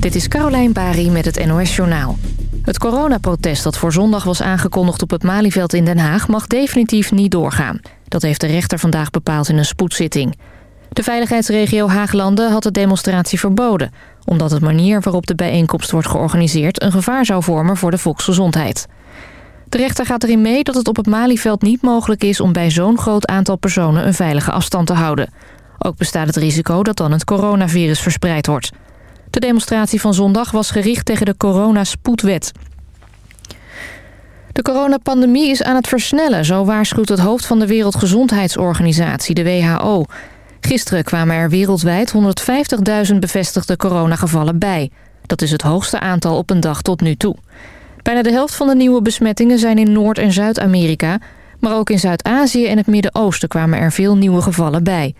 Dit is Carolijn Bari met het NOS Journaal. Het coronaprotest dat voor zondag was aangekondigd op het Malieveld in Den Haag... mag definitief niet doorgaan. Dat heeft de rechter vandaag bepaald in een spoedzitting. De veiligheidsregio Haaglanden had de demonstratie verboden... omdat het manier waarop de bijeenkomst wordt georganiseerd... een gevaar zou vormen voor de volksgezondheid. De rechter gaat erin mee dat het op het Malieveld niet mogelijk is... om bij zo'n groot aantal personen een veilige afstand te houden. Ook bestaat het risico dat dan het coronavirus verspreid wordt... De demonstratie van zondag was gericht tegen de coronaspoedwet. De coronapandemie is aan het versnellen, zo waarschuwt het hoofd van de Wereldgezondheidsorganisatie, de WHO. Gisteren kwamen er wereldwijd 150.000 bevestigde coronagevallen bij. Dat is het hoogste aantal op een dag tot nu toe. Bijna de helft van de nieuwe besmettingen zijn in Noord- en Zuid-Amerika... maar ook in Zuid-Azië en het Midden-Oosten kwamen er veel nieuwe gevallen bij.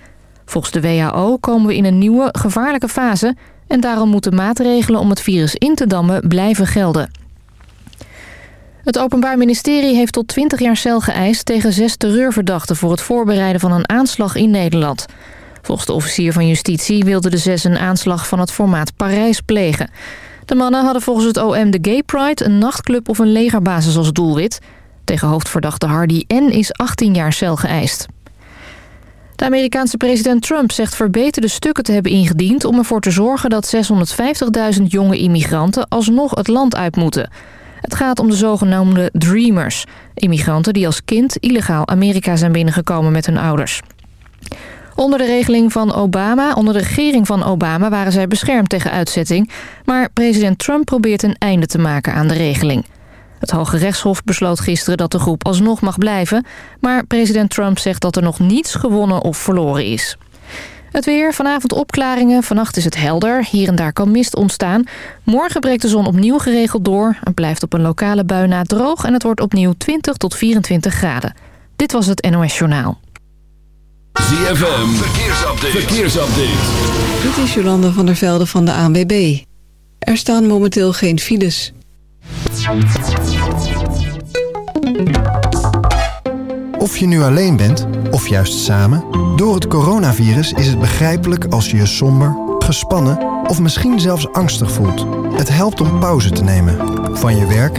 Volgens de WHO komen we in een nieuwe, gevaarlijke fase... En daarom moeten maatregelen om het virus in te dammen blijven gelden. Het Openbaar Ministerie heeft tot 20 jaar cel geëist tegen zes terreurverdachten voor het voorbereiden van een aanslag in Nederland. Volgens de officier van justitie wilden de zes een aanslag van het formaat Parijs plegen. De mannen hadden volgens het OM de Gay Pride, een nachtclub of een legerbasis als doelwit. Tegen hoofdverdachte Hardy N is 18 jaar cel geëist. De Amerikaanse president Trump zegt verbeterde stukken te hebben ingediend... om ervoor te zorgen dat 650.000 jonge immigranten alsnog het land uit moeten. Het gaat om de zogenaamde Dreamers. Immigranten die als kind illegaal Amerika zijn binnengekomen met hun ouders. Onder de regeling van Obama, onder de regering van Obama... waren zij beschermd tegen uitzetting. Maar president Trump probeert een einde te maken aan de regeling. Het Hoge Rechtshof besloot gisteren dat de groep alsnog mag blijven... maar president Trump zegt dat er nog niets gewonnen of verloren is. Het weer, vanavond opklaringen, vannacht is het helder. Hier en daar kan mist ontstaan. Morgen breekt de zon opnieuw geregeld door. Het blijft op een lokale bui na droog... en het wordt opnieuw 20 tot 24 graden. Dit was het NOS Journaal. ZFM, verkeersupdate. verkeersupdate. Dit is Jolande van der Velde van de ANWB. Er staan momenteel geen files... Of je nu alleen bent, of juist samen... door het coronavirus is het begrijpelijk als je je somber, gespannen... of misschien zelfs angstig voelt. Het helpt om pauze te nemen. Van je werk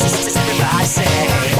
This is say.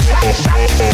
Shut up.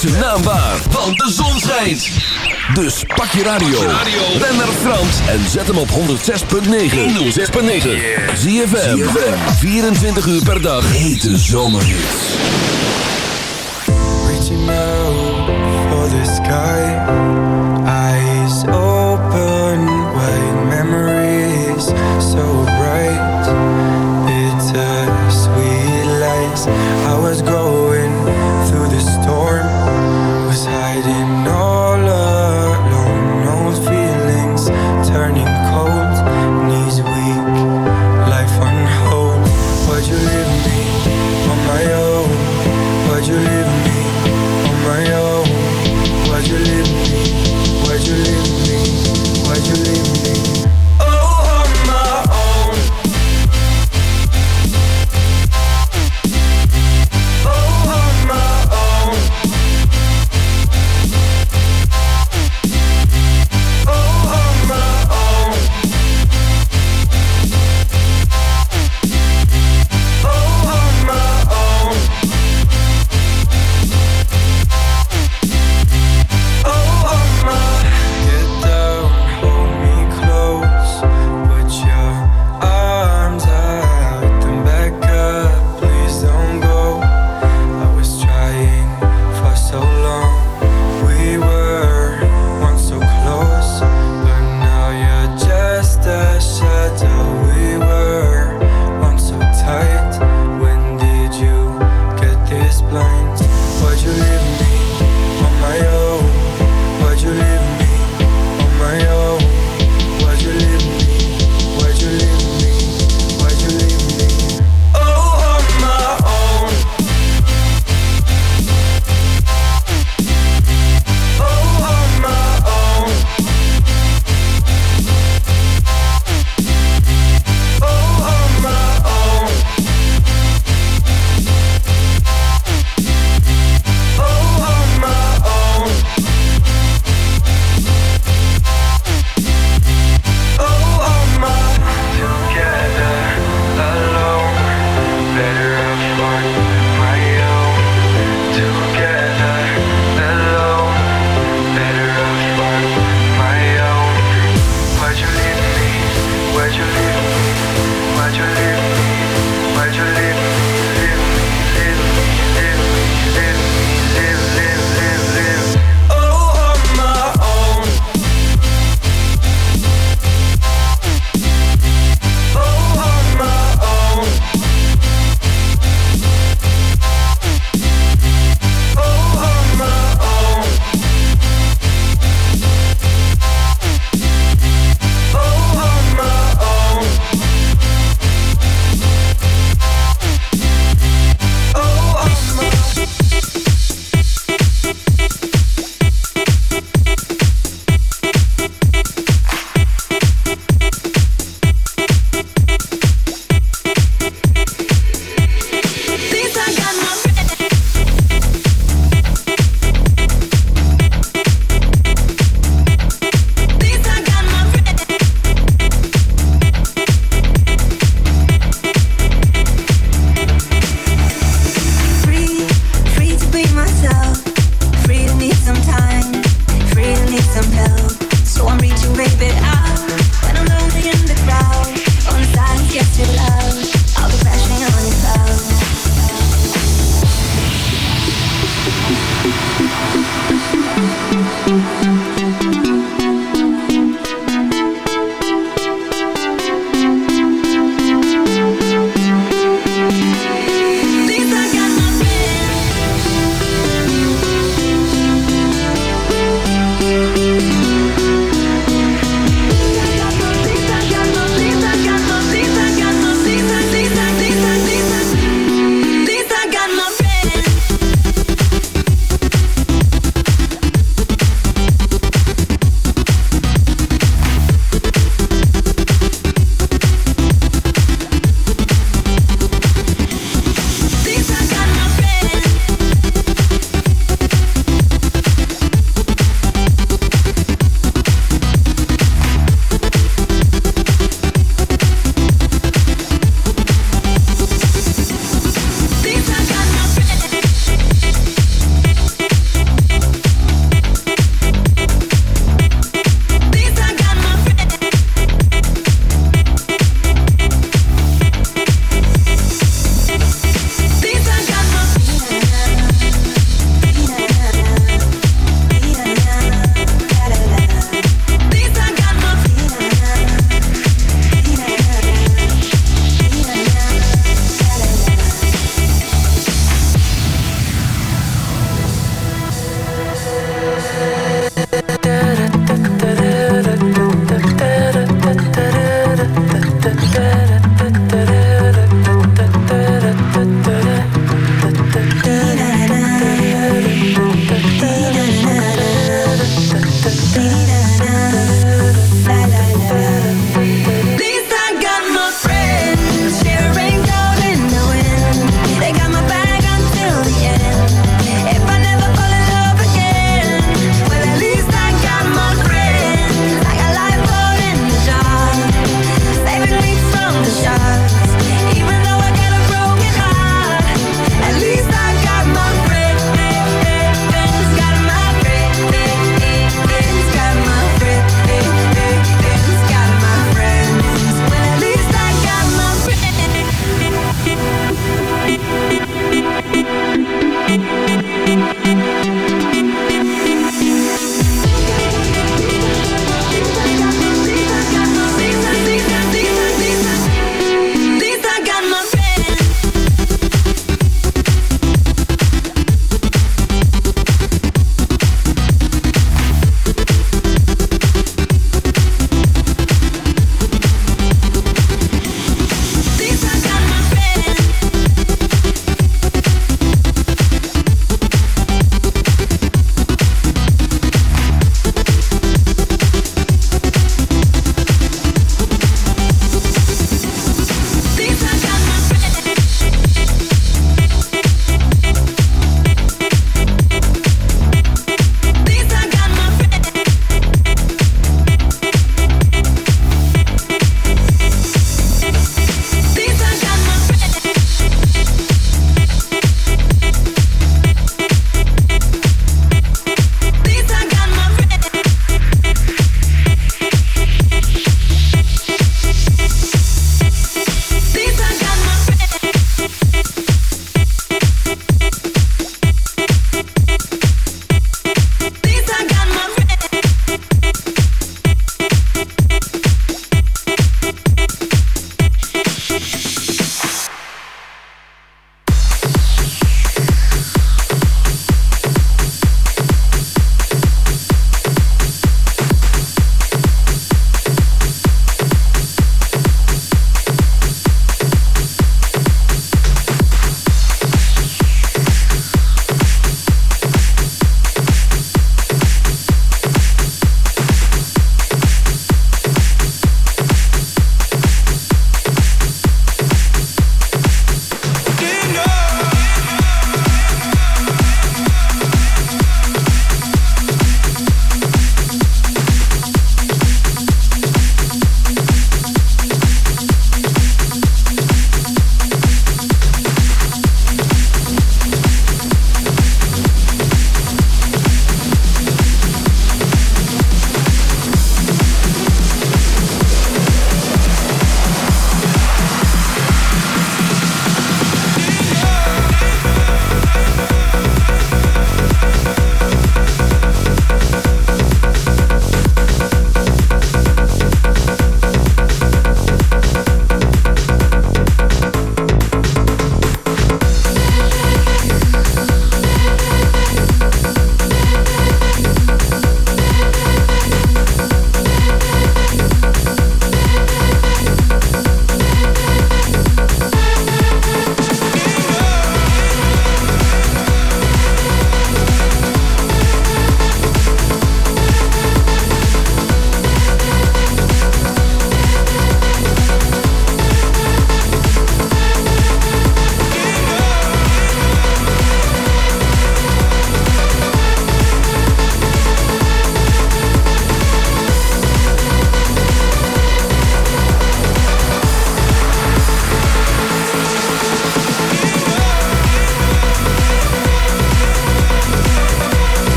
zijn naam waar, want de zon schijnt. Dus pak je radio, ben naar Frans en zet hem op 106.9. 106.9. Zie je 24 uur per dag. Hete zomer. Reaching for the sky.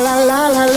La la la la.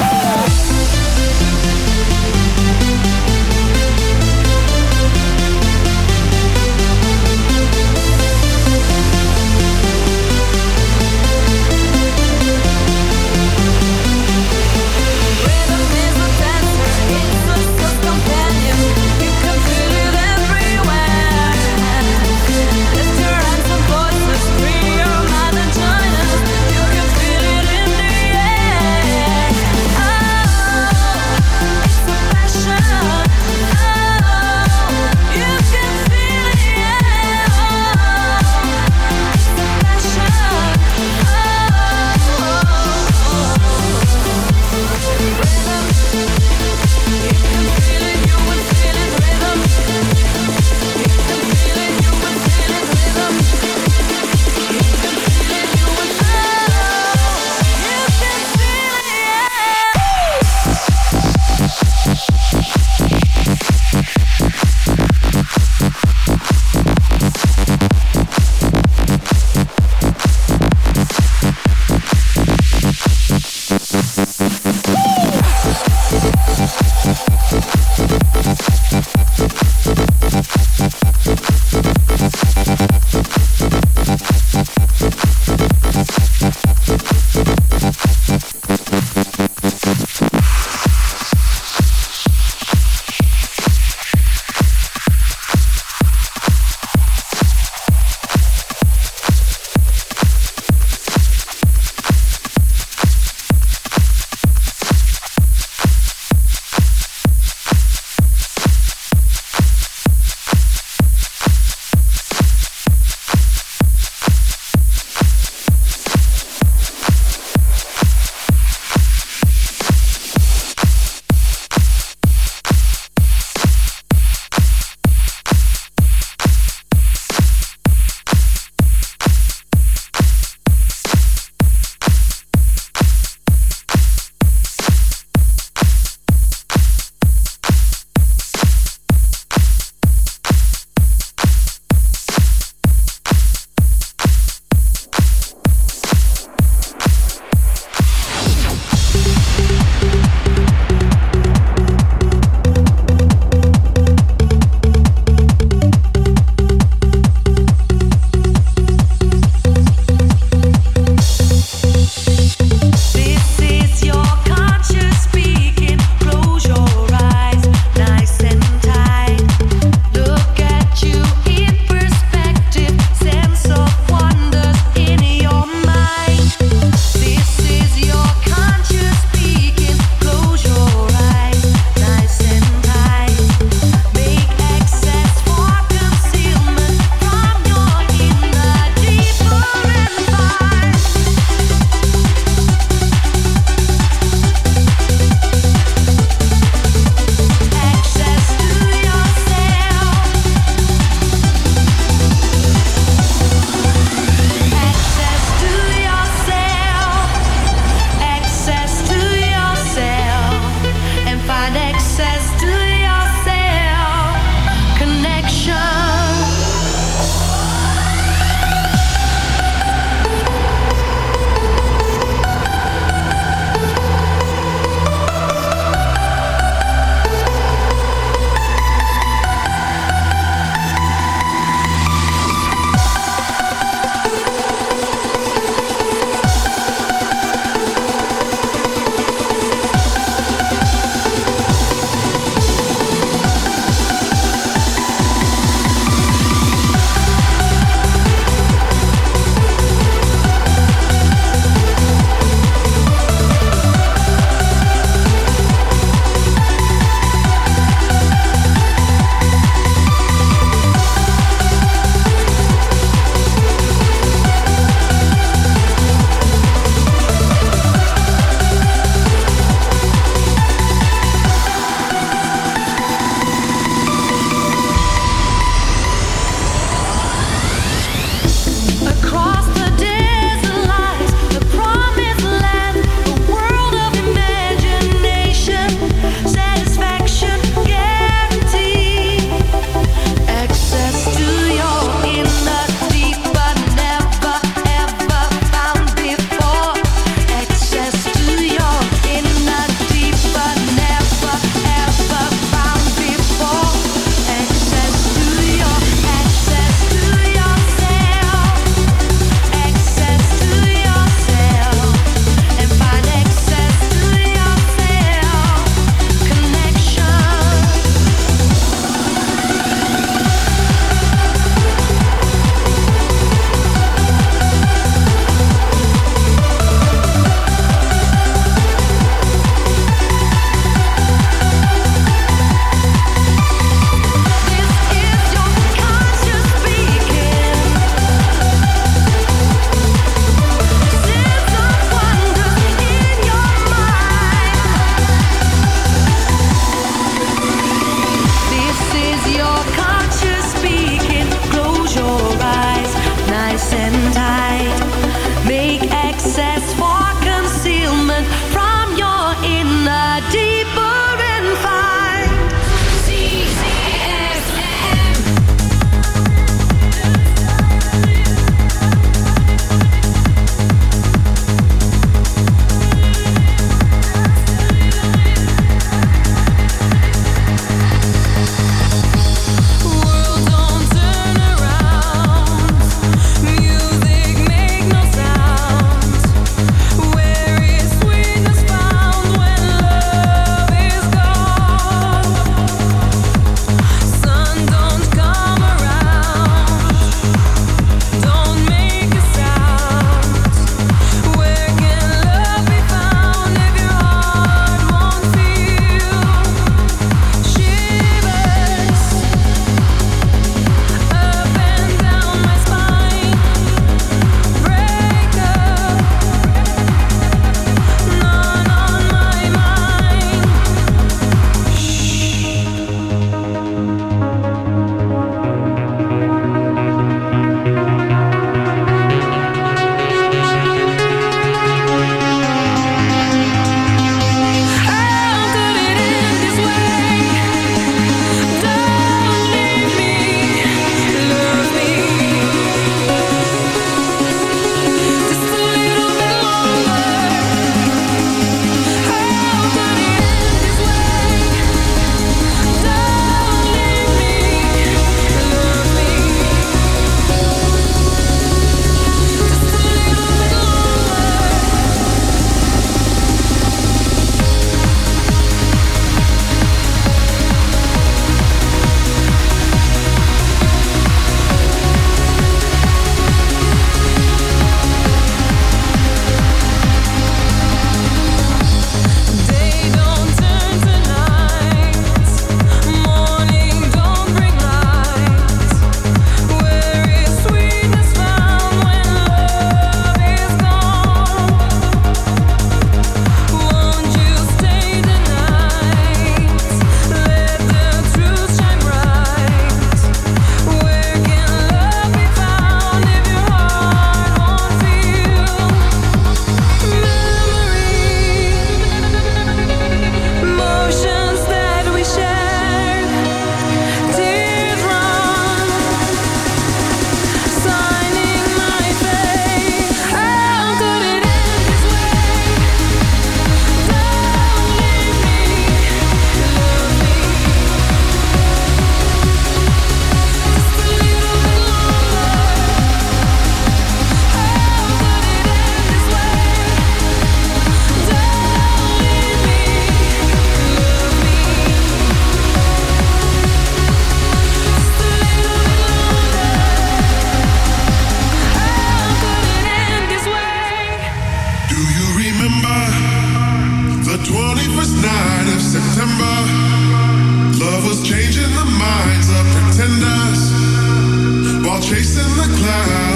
While chasing the clouds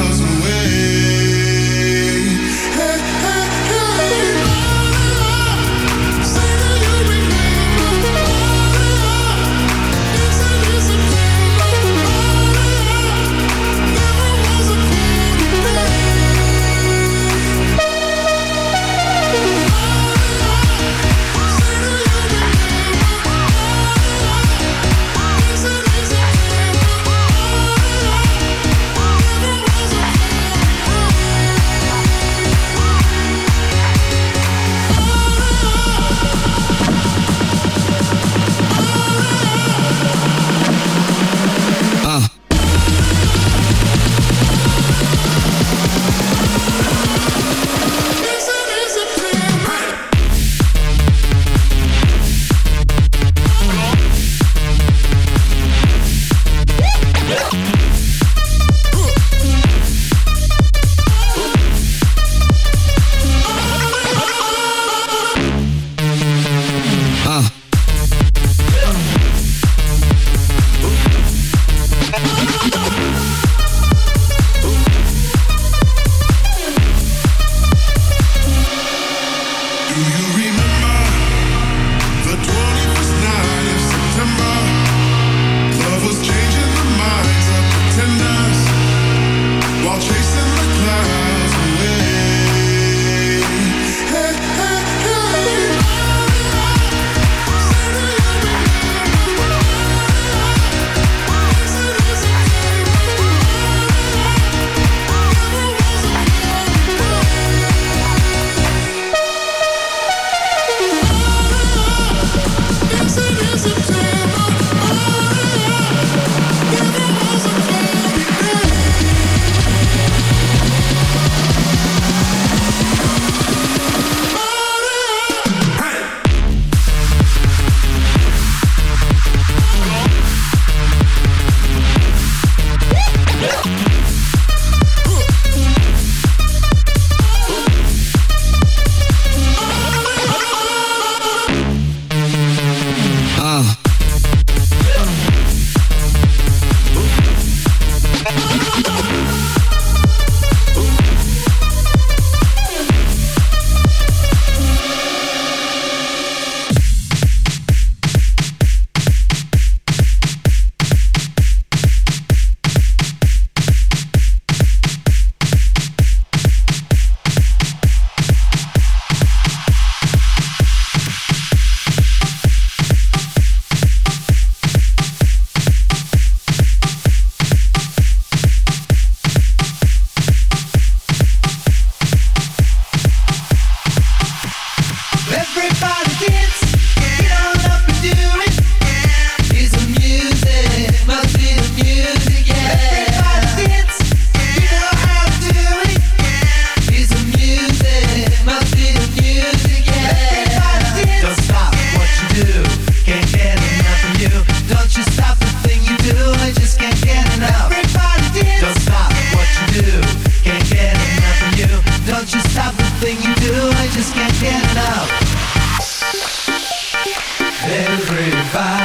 everybody.